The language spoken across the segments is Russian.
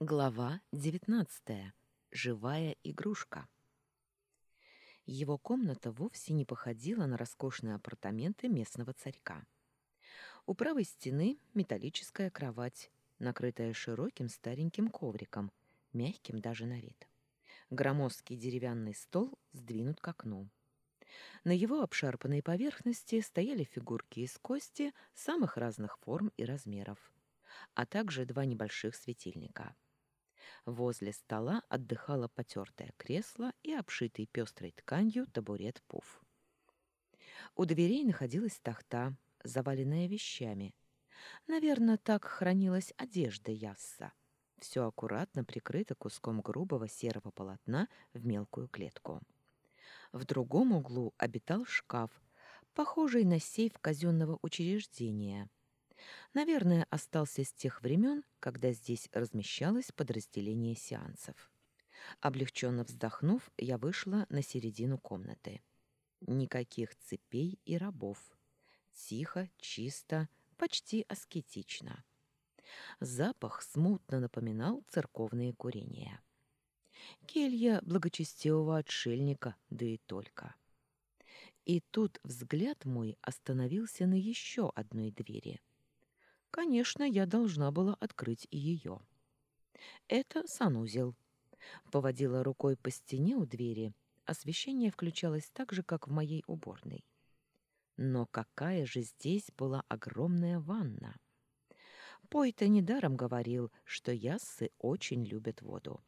Глава 19. Живая игрушка. Его комната вовсе не походила на роскошные апартаменты местного царька. У правой стены металлическая кровать, накрытая широким стареньким ковриком, мягким даже на вид. Громоздкий деревянный стол сдвинут к окну. На его обшарпанной поверхности стояли фигурки из кости самых разных форм и размеров, а также два небольших светильника — Возле стола отдыхало потертое кресло и обшитый пестрой тканью табурет-пуф. У дверей находилась тахта, заваленная вещами. Наверное, так хранилась одежда Ясса. Все аккуратно прикрыто куском грубого серого полотна в мелкую клетку. В другом углу обитал шкаф, похожий на сейф казенного учреждения — Наверное, остался с тех времен, когда здесь размещалось подразделение сеансов. Облегченно вздохнув, я вышла на середину комнаты. Никаких цепей и рабов. Тихо, чисто, почти аскетично. Запах смутно напоминал церковные курения. Келья благочестивого отшельника, да и только. И тут взгляд мой остановился на еще одной двери — Конечно, я должна была открыть и ее. Это санузел. Поводила рукой по стене у двери. Освещение включалось так же, как в моей уборной. Но какая же здесь была огромная ванна! Пой-то недаром говорил, что яссы очень любят воду.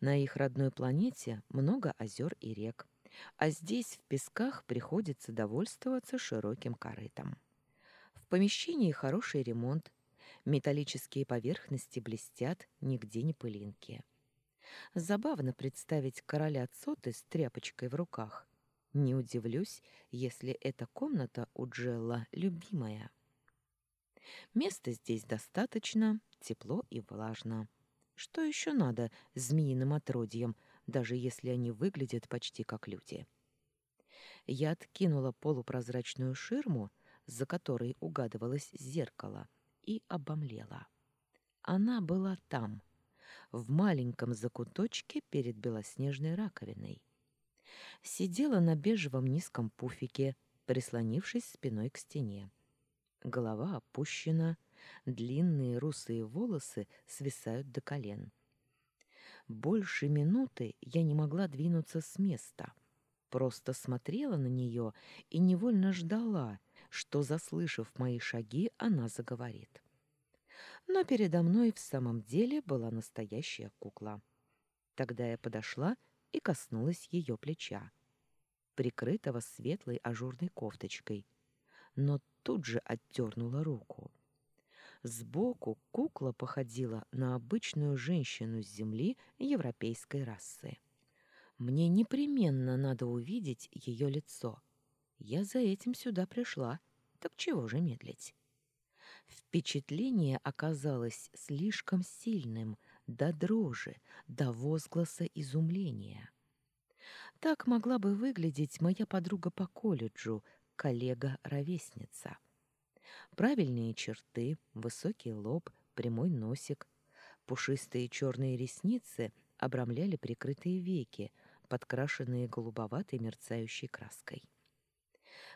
На их родной планете много озер и рек, а здесь в песках приходится довольствоваться широким корытом. Помещении хороший ремонт. Металлические поверхности блестят, нигде не пылинки. Забавно представить короля Цоты с тряпочкой в руках. Не удивлюсь, если эта комната у Джелла любимая. Места здесь достаточно, тепло и влажно. Что еще надо змеиным отродьям, даже если они выглядят почти как люди? Я откинула полупрозрачную ширму, за которой угадывалось зеркало, и обомлела. Она была там, в маленьком закуточке перед белоснежной раковиной. Сидела на бежевом низком пуфике, прислонившись спиной к стене. Голова опущена, длинные русые волосы свисают до колен. Больше минуты я не могла двинуться с места. Просто смотрела на нее и невольно ждала, что, заслышав мои шаги, она заговорит. Но передо мной в самом деле была настоящая кукла. Тогда я подошла и коснулась ее плеча, прикрытого светлой ажурной кофточкой, но тут же отдернула руку. Сбоку кукла походила на обычную женщину с земли европейской расы. Мне непременно надо увидеть ее лицо — я за этим сюда пришла, так чего же медлить? Впечатление оказалось слишком сильным, до дрожи, до возгласа изумления. Так могла бы выглядеть моя подруга по колледжу, коллега-ровесница. Правильные черты, высокий лоб, прямой носик, пушистые черные ресницы обрамляли прикрытые веки, подкрашенные голубоватой мерцающей краской.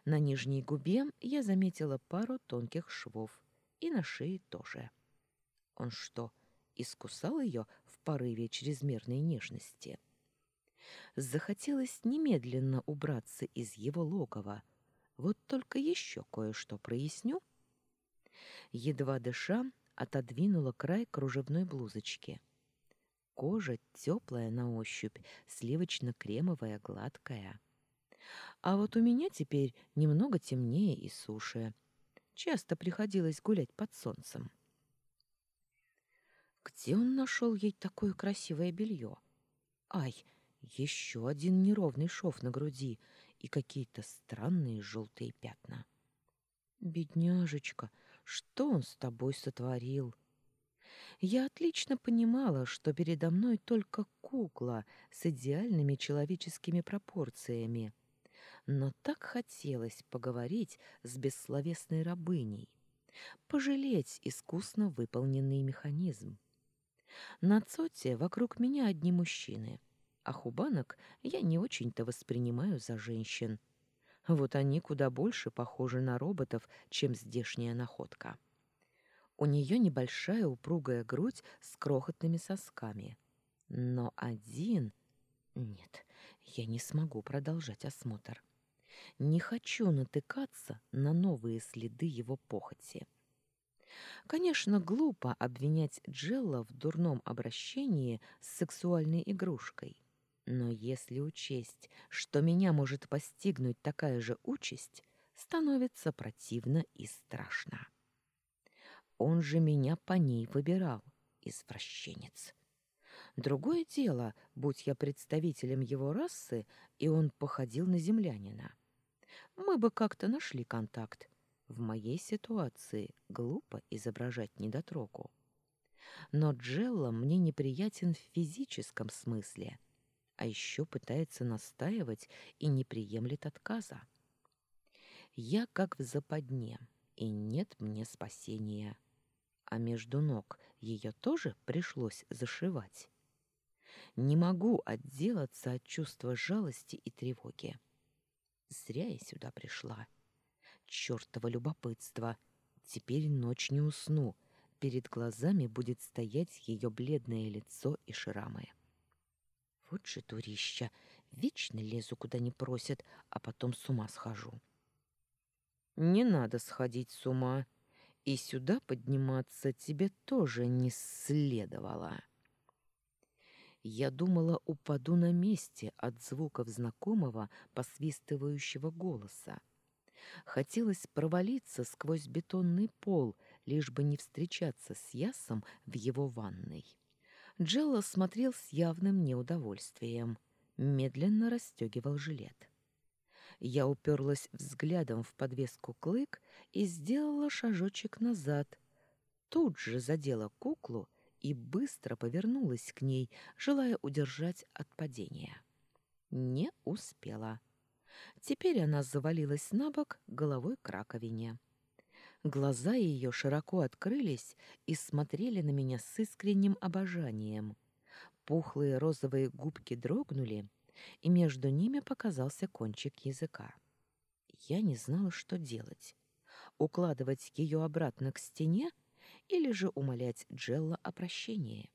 На нижней губе я заметила пару тонких швов, и на шее тоже. Он что, искусал ее в порыве чрезмерной нежности? Захотелось немедленно убраться из его логова. Вот только еще кое-что проясню. Едва дыша, отодвинула край кружевной блузочки. Кожа теплая на ощупь, сливочно-кремовая, гладкая. А вот у меня теперь немного темнее и суше. Часто приходилось гулять под солнцем. Где он нашел ей такое красивое белье? Ай, еще один неровный шов на груди и какие-то странные желтые пятна. Бедняжечка, что он с тобой сотворил? Я отлично понимала, что передо мной только кукла с идеальными человеческими пропорциями — но так хотелось поговорить с бессловесной рабыней, пожалеть искусно выполненный механизм. На Цоте вокруг меня одни мужчины, а хубанок я не очень-то воспринимаю за женщин. Вот они куда больше похожи на роботов, чем здешняя находка. У нее небольшая упругая грудь с крохотными сосками. Но один... Нет, я не смогу продолжать осмотр. Не хочу натыкаться на новые следы его похоти. Конечно, глупо обвинять Джелла в дурном обращении с сексуальной игрушкой. Но если учесть, что меня может постигнуть такая же участь, становится противно и страшно. Он же меня по ней выбирал, извращенец. Другое дело, будь я представителем его расы, и он походил на землянина. Мы бы как-то нашли контакт, в моей ситуации глупо изображать недотрогу. Но Джелла мне неприятен в физическом смысле, а еще пытается настаивать и не приемлет отказа. Я как в западне, и нет мне спасения. А между ног ее тоже пришлось зашивать. Не могу отделаться от чувства жалости и тревоги. Зря я сюда пришла. — чертово любопытство. Теперь ночь не усну. Перед глазами будет стоять ее бледное лицо и шрамы. Вот же дурища! Вечно лезу, куда не просят, а потом с ума схожу. Не надо сходить с ума. И сюда подниматься тебе тоже не следовало. Я думала, упаду на месте от звуков знакомого посвистывающего голоса. Хотелось провалиться сквозь бетонный пол, лишь бы не встречаться с Ясом в его ванной. Джелло смотрел с явным неудовольствием, медленно расстегивал жилет. Я уперлась взглядом в подвеску клык и сделала шажочек назад. Тут же задела куклу и быстро повернулась к ней, желая удержать от падения. Не успела. Теперь она завалилась на бок головой к раковине. Глаза ее широко открылись и смотрели на меня с искренним обожанием. Пухлые розовые губки дрогнули, и между ними показался кончик языка. Я не знала, что делать. Укладывать ее обратно к стене или же умолять Джелла о прощении.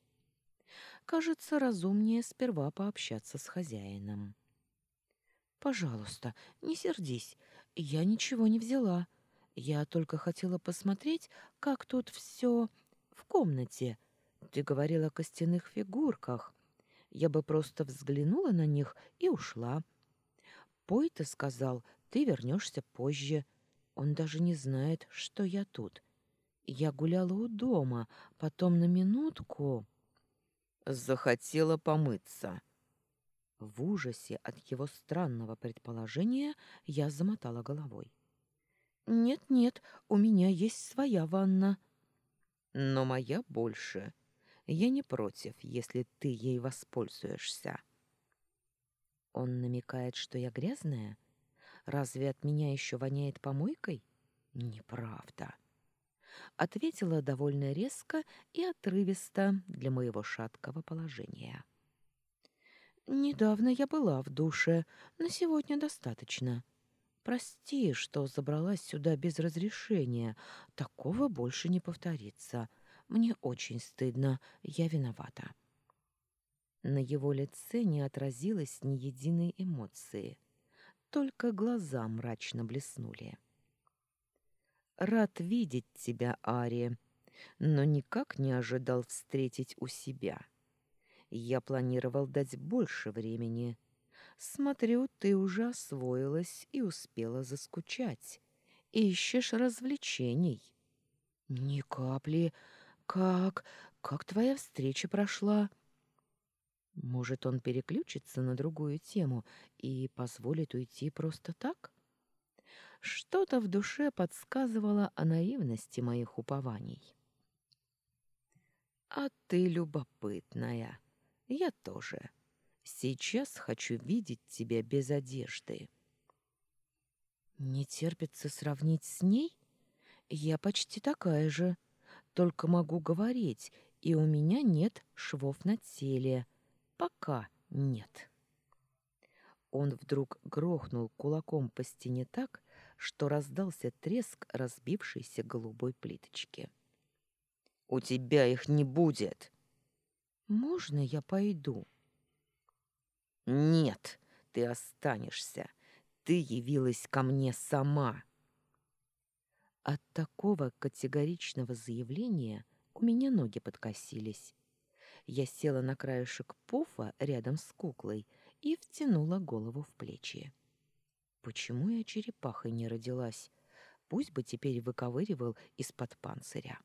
Кажется, разумнее сперва пообщаться с хозяином. Пожалуйста, не сердись. Я ничего не взяла. Я только хотела посмотреть, как тут все в комнате. Ты говорила о костяных фигурках. Я бы просто взглянула на них и ушла. Пой-то сказал, ты вернешься позже. Он даже не знает, что я тут. Я гуляла у дома, потом на минутку... Захотела помыться. В ужасе от его странного предположения я замотала головой. «Нет-нет, у меня есть своя ванна». «Но моя больше. Я не против, если ты ей воспользуешься». Он намекает, что я грязная? Разве от меня еще воняет помойкой? Неправда. Ответила довольно резко и отрывисто для моего шаткого положения. Недавно я была в душе, но сегодня достаточно. Прости, что забралась сюда без разрешения. Такого больше не повторится. Мне очень стыдно, я виновата. На его лице не отразилось ни единой эмоции. Только глаза мрачно блеснули. «Рад видеть тебя, Ари, но никак не ожидал встретить у себя». Я планировал дать больше времени. Смотрю, ты уже освоилась и успела заскучать. Ищешь развлечений. Ни капли. Как? Как твоя встреча прошла? Может, он переключится на другую тему и позволит уйти просто так? Что-то в душе подсказывало о наивности моих упований. А ты любопытная. Я тоже. Сейчас хочу видеть тебя без одежды. Не терпится сравнить с ней? Я почти такая же, только могу говорить И у меня нет швов на теле. Пока нет. Он вдруг грохнул кулаком по стене так, что раздался треск разбившейся голубой плиточки. «У тебя их не будет!» «Можно я пойду?» «Нет, ты останешься. Ты явилась ко мне сама». От такого категоричного заявления у меня ноги подкосились. Я села на краешек пуфа рядом с куклой и втянула голову в плечи. Почему я черепахой не родилась? Пусть бы теперь выковыривал из-под панциря.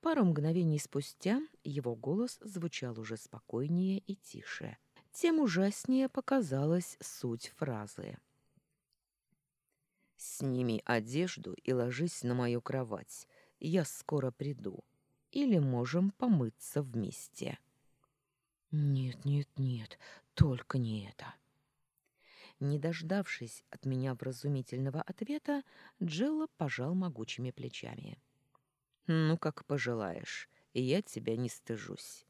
Пару мгновений спустя его голос звучал уже спокойнее и тише. Тем ужаснее показалась суть фразы. «Сними одежду и ложись на мою кровать. Я скоро приду. Или можем помыться вместе». «Нет, нет, нет, только не это». Не дождавшись от меня вразумительного ответа, Джелла пожал могучими плечами. «Ну, как пожелаешь, и я тебя не стыжусь».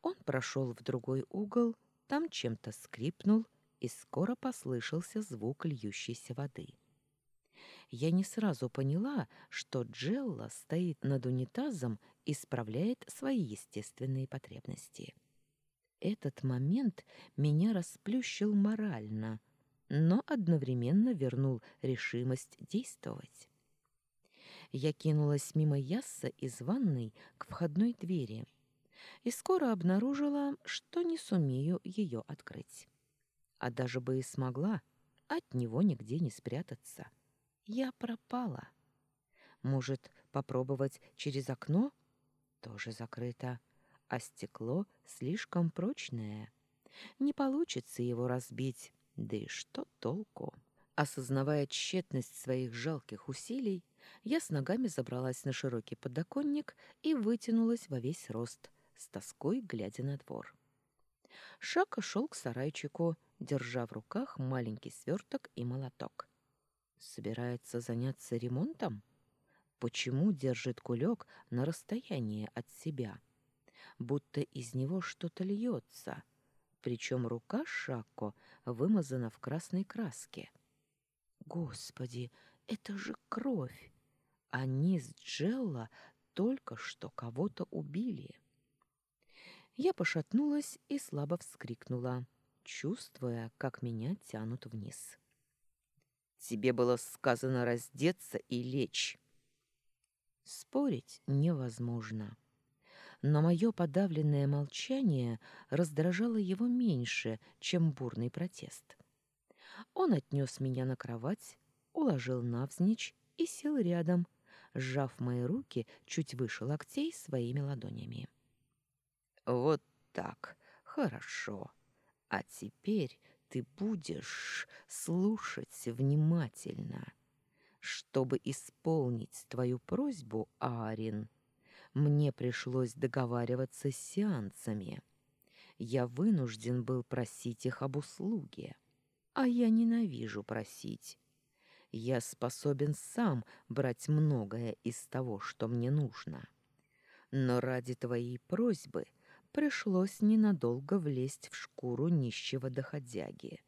Он прошел в другой угол, там чем-то скрипнул, и скоро послышался звук льющейся воды. Я не сразу поняла, что Джелла стоит над унитазом и справляет свои естественные потребности. Этот момент меня расплющил морально, но одновременно вернул решимость действовать. Я кинулась мимо Ясса из ванной к входной двери и скоро обнаружила, что не сумею ее открыть а даже бы и смогла, от него нигде не спрятаться. Я пропала. Может, попробовать через окно? Тоже закрыто, а стекло слишком прочное. Не получится его разбить, да и что толку? Осознавая тщетность своих жалких усилий, я с ногами забралась на широкий подоконник и вытянулась во весь рост, с тоской глядя на двор. Шака шел к сарайчику, держа в руках маленький сверток и молоток. Собирается заняться ремонтом? Почему держит кулек на расстоянии от себя? Будто из него что-то льется, причем рука Шако вымазана в красной краске. Господи, это же кровь! Они с Джелла только что кого-то убили. Я пошатнулась и слабо вскрикнула чувствуя, как меня тянут вниз. «Тебе было сказано раздеться и лечь». Спорить невозможно. Но мое подавленное молчание раздражало его меньше, чем бурный протест. Он отнес меня на кровать, уложил навзничь и сел рядом, сжав мои руки чуть выше локтей своими ладонями. «Вот так, хорошо», а теперь ты будешь слушать внимательно. Чтобы исполнить твою просьбу, Арин, мне пришлось договариваться с сеансами. Я вынужден был просить их об услуге. А я ненавижу просить. Я способен сам брать многое из того, что мне нужно. Но ради твоей просьбы — пришлось ненадолго влезть в шкуру нищего доходяги.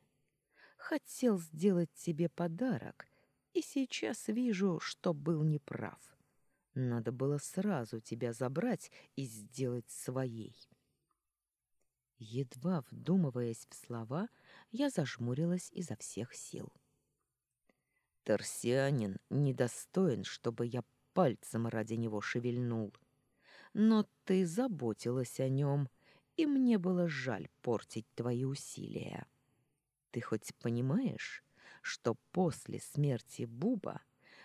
Хотел сделать тебе подарок, и сейчас вижу, что был неправ. Надо было сразу тебя забрать и сделать своей. Едва вдумываясь в слова, я зажмурилась изо всех сил. Торсианин недостоин, чтобы я пальцем ради него шевельнул но ты заботилась о нем, и мне было жаль портить твои усилия. Ты хоть понимаешь, что после смерти Буба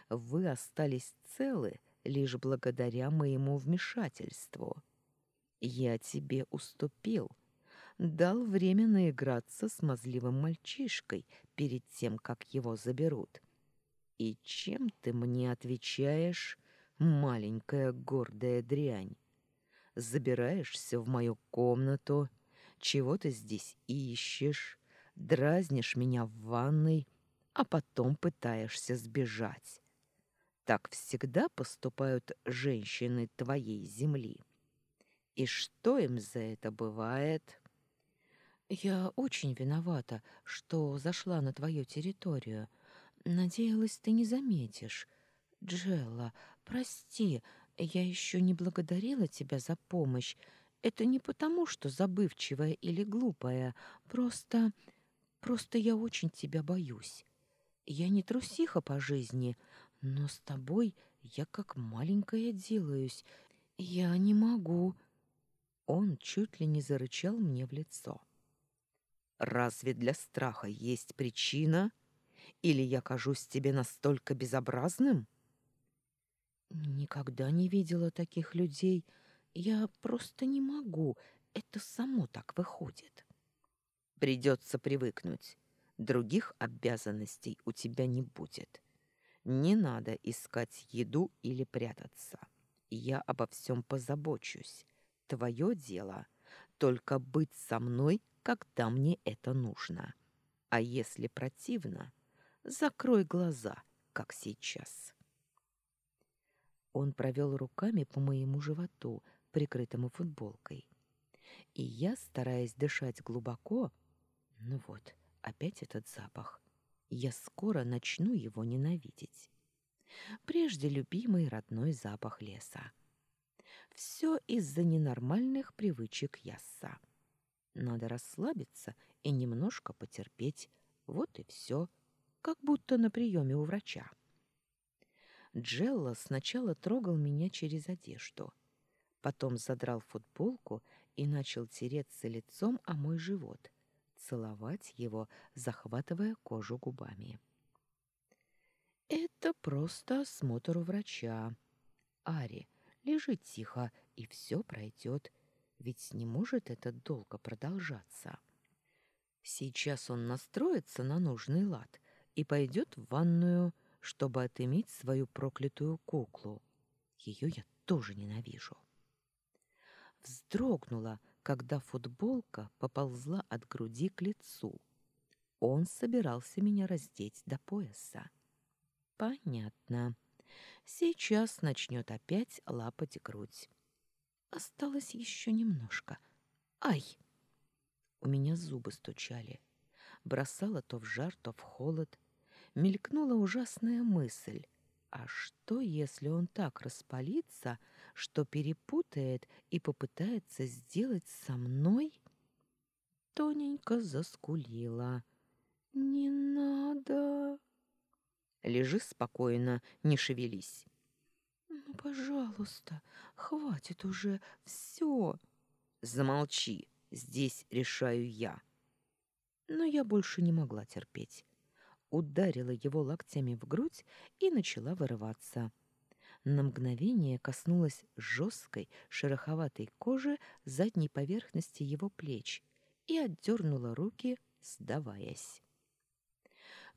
вы остались целы лишь благодаря моему вмешательству? Я тебе уступил, дал время наиграться с мазливым мальчишкой перед тем, как его заберут. И чем ты мне отвечаешь, маленькая гордая дрянь. Забираешься в мою комнату, чего ты здесь ищешь, дразнишь меня в ванной, а потом пытаешься сбежать. Так всегда поступают женщины твоей земли. И что им за это бывает? Я очень виновата, что зашла на твою территорию. Надеялась, ты не заметишь. Джелла, прости, я еще не благодарила тебя за помощь. Это не потому, что забывчивая или глупая, просто... просто я очень тебя боюсь. Я не трусиха по жизни, но с тобой я как маленькая делаюсь. Я не могу. Он чуть ли не зарычал мне в лицо. Разве для страха есть причина? Или я кажусь тебе настолько безобразным? Никогда не видела таких людей. Я просто не могу. Это само так выходит. Придется привыкнуть. Других обязанностей у тебя не будет. Не надо искать еду или прятаться. Я обо всем позабочусь. Твое дело только быть со мной, когда мне это нужно. А если противно, закрой глаза, как сейчас. Он провел руками по моему животу, прикрытому футболкой. И я, стараясь дышать глубоко, ну вот, опять этот запах. Я скоро начну его ненавидеть. Прежде любимый родной запах леса. Все из-за ненормальных привычек Ясса. Надо расслабиться и немножко потерпеть. Вот и все, как будто на приеме у врача. Джелла сначала трогал меня через одежду, потом задрал футболку и начал тереться лицом о мой живот, целовать его, захватывая кожу губами. «Это просто осмотр у врача. Ари, лежи тихо, и все пройдет, ведь не может это долго продолжаться». Сейчас он настроится на нужный лад и пойдет в ванную, чтобы отыметь свою проклятую куклу. Ее я тоже ненавижу. Вздрогнула, когда футболка поползла от груди к лицу. Он собирался меня раздеть до пояса. Понятно. Сейчас начнет опять лапать грудь. Осталось еще немножко. Ай! У меня зубы стучали. Бросала то в жар, то в холод мелькнула ужасная мысль. А что, если он так распалится, что перепутает и попытается сделать со мной? Тоненько заскулила. «Не надо!» «Лежи спокойно, не шевелись!» «Ну, пожалуйста, хватит уже, все!» «Замолчи, здесь решаю я!» Но я больше не могла терпеть ударила его локтями в грудь и начала вырываться. На мгновение коснулась жесткой, шероховатой кожи задней поверхности его плеч и отдернула руки, сдаваясь.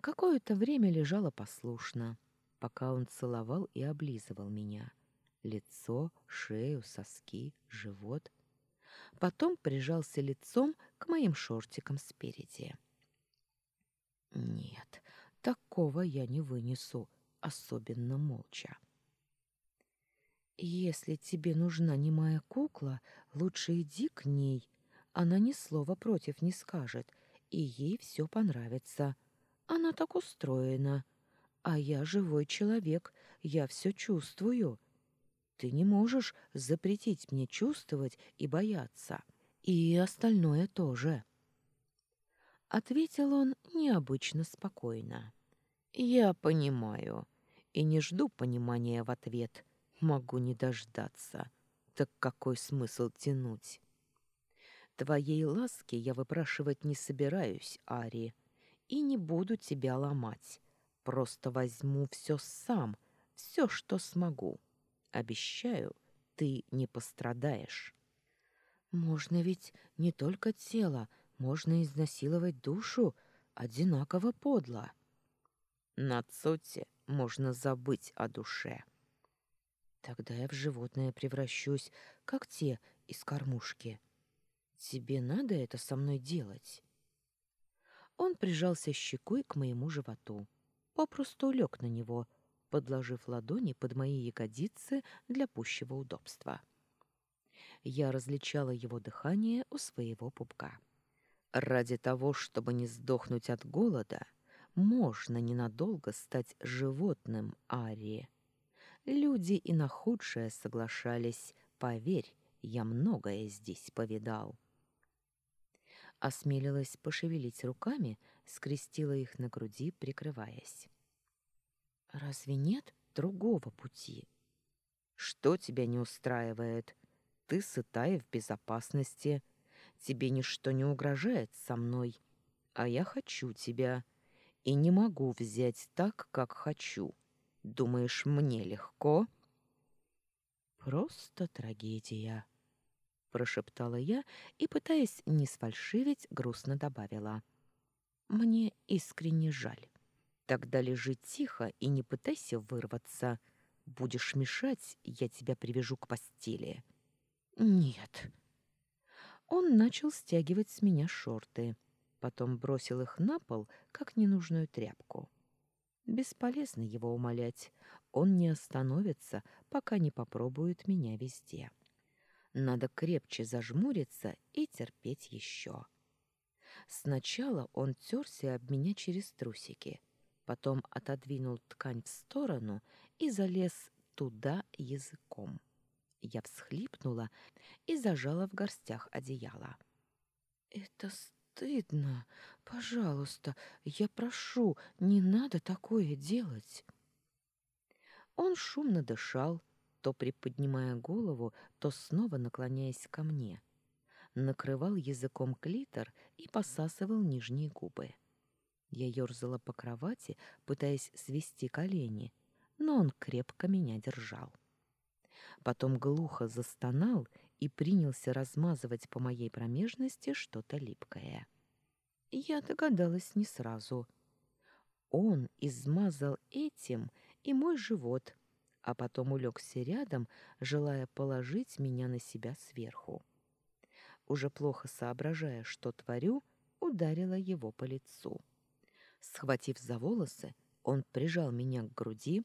Какое-то время лежала послушно, пока он целовал и облизывал меня. Лицо, шею, соски, живот. Потом прижался лицом к моим шортикам спереди. Такого я не вынесу, особенно молча. Если тебе нужна немая кукла, лучше иди к ней. Она ни слова против не скажет, и ей все понравится. Она так устроена. А я живой человек, я все чувствую. Ты не можешь запретить мне чувствовать и бояться. И остальное тоже ответил он необычно спокойно. Я понимаю и не жду понимания в ответ. Могу не дождаться. Так какой смысл тянуть? Твоей ласки я выпрашивать не собираюсь, Ари, и не буду тебя ломать. Просто возьму все сам, все, что смогу. Обещаю, ты не пострадаешь. Можно ведь не только тело, можно изнасиловать душу одинаково подло. На Цоте можно забыть о душе. Тогда я в животное превращусь, как те из кормушки. Тебе надо это со мной делать. Он прижался щекой к моему животу, попросту лег на него, подложив ладони под мои ягодицы для пущего удобства. Я различала его дыхание у своего пупка. Ради того, чтобы не сдохнуть от голода, можно ненадолго стать животным Арии. Люди и на худшее соглашались, поверь, я многое здесь повидал. Осмелилась пошевелить руками, скрестила их на груди, прикрываясь. Разве нет другого пути? Что тебя не устраивает? Ты сытая в безопасности. Тебе ничто не угрожает со мной. А я хочу тебя. И не могу взять так, как хочу. Думаешь, мне легко? Просто трагедия, прошептала я и, пытаясь не сфальшивить, грустно добавила: Мне искренне жаль. Тогда лежи тихо и не пытайся вырваться. Будешь мешать, я тебя привяжу к постели. Нет. Он начал стягивать с меня шорты, потом бросил их на пол, как ненужную тряпку. Бесполезно его умолять. Он не остановится, пока не попробует меня везде. Надо крепче зажмуриться и терпеть еще. Сначала он терся об меня через трусики, потом отодвинул ткань в сторону и залез туда языком. Я всхлипнула и зажала в горстях одеяло. «Это стыдно. Пожалуйста, я прошу, не надо такое делать. Он шумно дышал, то приподнимая голову, то снова наклоняясь ко мне. Накрывал языком клитор и посасывал нижние губы. Я ерзала по кровати, пытаясь свести колени, но он крепко меня держал. Потом глухо застонал и принялся размазывать по моей промежности что-то липкое. Я догадалась не сразу. Он измазал этим и мой живот, а потом улегся рядом, желая положить меня на себя сверху. Уже плохо соображая, что творю, ударила его по лицу. Схватив за волосы, он прижал меня к груди,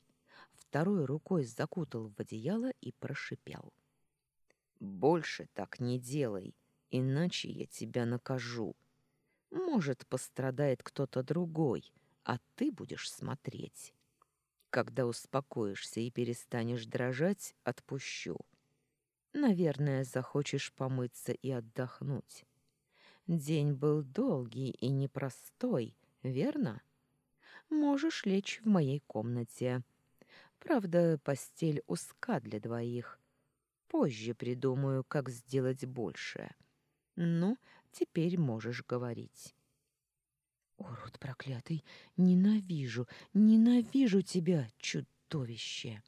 второй рукой закутал в одеяло и прошипел. Больше так не делай, иначе я тебя накажу. Может, пострадает кто-то другой, а ты будешь смотреть. Когда успокоишься и перестанешь дрожать, отпущу. Наверное, захочешь помыться и отдохнуть. День был долгий и непростой, верно? Можешь лечь в моей комнате. Правда, постель узка для двоих, Позже придумаю, как сделать больше. Ну, теперь можешь говорить. Урод проклятый, ненавижу, ненавижу тебя, чудовище.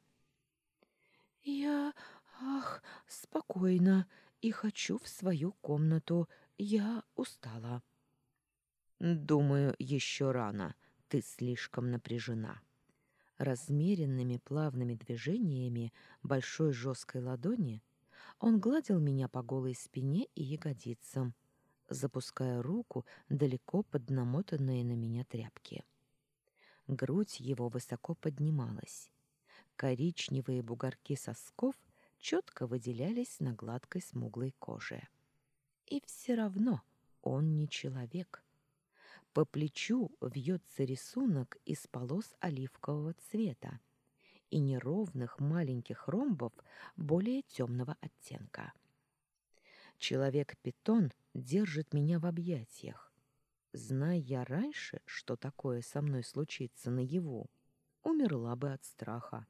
Я, ах, спокойно и хочу в свою комнату. Я устала. Думаю, еще рано. Ты слишком напряжена. Размеренными плавными движениями большой жесткой ладони он гладил меня по голой спине и ягодицам, запуская руку далеко под намотанные на меня тряпки. Грудь его высоко поднималась. Коричневые бугорки сосков четко выделялись на гладкой смуглой коже. И все равно он не человек — по плечу вьется рисунок из полос оливкового цвета и неровных маленьких ромбов более темного оттенка. Человек-питон держит меня в объятиях. Зная я раньше, что такое со мной случится наяву, умерла бы от страха.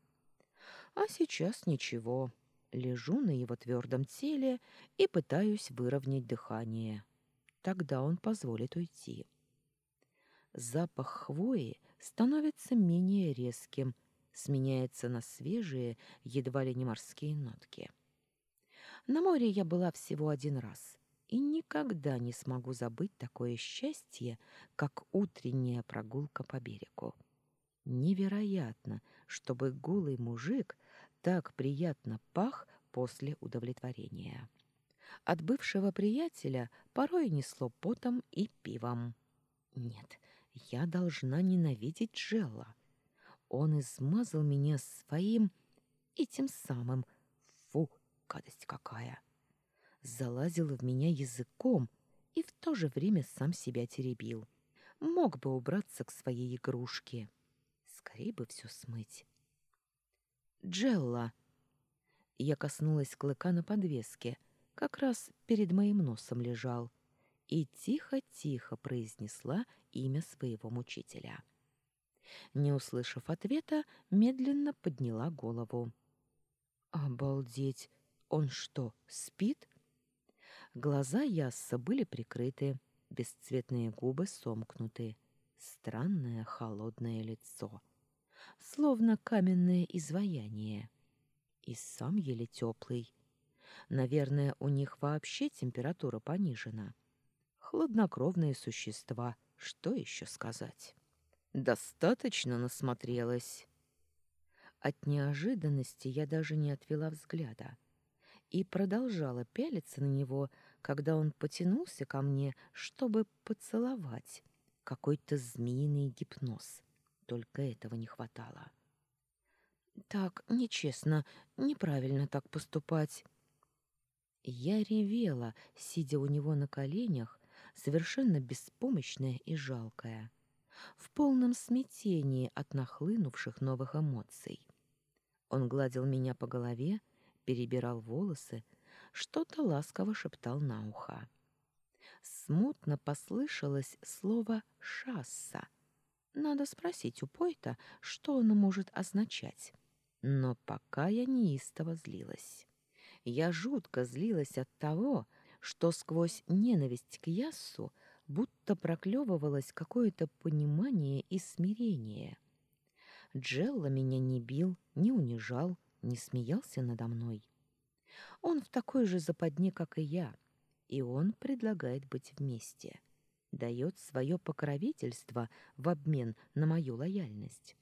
А сейчас ничего. Лежу на его твердом теле и пытаюсь выровнять дыхание. Тогда он позволит уйти запах хвои становится менее резким, сменяется на свежие, едва ли не морские нотки. На море я была всего один раз и никогда не смогу забыть такое счастье, как утренняя прогулка по берегу. Невероятно, чтобы голый мужик так приятно пах после удовлетворения. От бывшего приятеля порой несло потом и пивом. Нет, я должна ненавидеть Джелла. Он измазал меня своим и тем самым. Фу, гадость какая! Залазил в меня языком и в то же время сам себя теребил. Мог бы убраться к своей игрушке. Скорей бы все смыть. «Джелла!» Я коснулась клыка на подвеске, как раз перед моим носом лежал, и тихо-тихо произнесла имя своего мучителя. Не услышав ответа, медленно подняла голову. «Обалдеть! Он что, спит?» Глаза Ясса были прикрыты, бесцветные губы сомкнуты, странное холодное лицо, словно каменное изваяние. И сам еле теплый. Наверное, у них вообще температура понижена. Хладнокровные существа, что еще сказать? Достаточно насмотрелась. От неожиданности я даже не отвела взгляда и продолжала пялиться на него, когда он потянулся ко мне, чтобы поцеловать. Какой-то змеиный гипноз. Только этого не хватало. Так нечестно, неправильно так поступать. Я ревела, сидя у него на коленях, совершенно беспомощная и жалкая, в полном смятении от нахлынувших новых эмоций. Он гладил меня по голове, перебирал волосы, что-то ласково шептал на ухо. Смутно послышалось слово «шасса». Надо спросить у Пойта, что оно может означать. Но пока я неистово злилась. Я жутко злилась от того, что сквозь ненависть к Яссу будто проклевывалось какое-то понимание и смирение. Джелла меня не бил, не унижал, не смеялся надо мной. Он в такой же западне, как и я, и он предлагает быть вместе, дает свое покровительство в обмен на мою лояльность.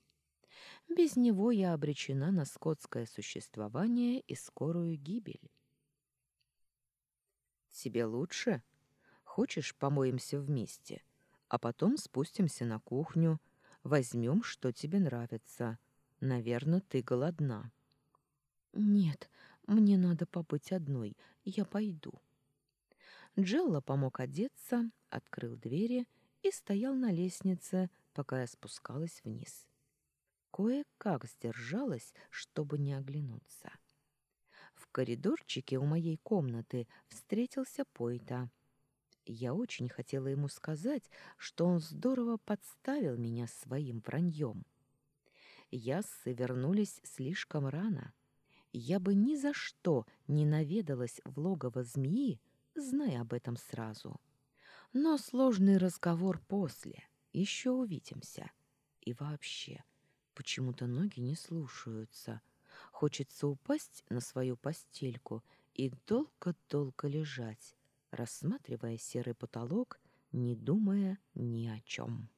Без него я обречена на скотское существование и скорую гибель. «Тебе лучше? Хочешь, помоемся вместе, а потом спустимся на кухню, возьмем, что тебе нравится. Наверное, ты голодна». «Нет, мне надо побыть одной, я пойду. Джелла помог одеться, открыл двери и стоял на лестнице, пока я спускалась вниз. Кое-как сдержалась, чтобы не оглянуться. В коридорчике у моей комнаты встретился Пойта. Я очень хотела ему сказать, что он здорово подставил меня своим враньем. Яссы вернулись слишком рано — я бы ни за что не наведалась в логово змеи, зная об этом сразу. Но сложный разговор после, еще увидимся. И вообще, почему-то ноги не слушаются. Хочется упасть на свою постельку и долго-долго лежать, рассматривая серый потолок, не думая ни о чем.